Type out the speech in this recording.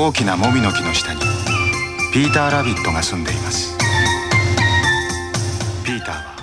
大きなモミの木の下にピーターラビットが住んでいます。ピーターは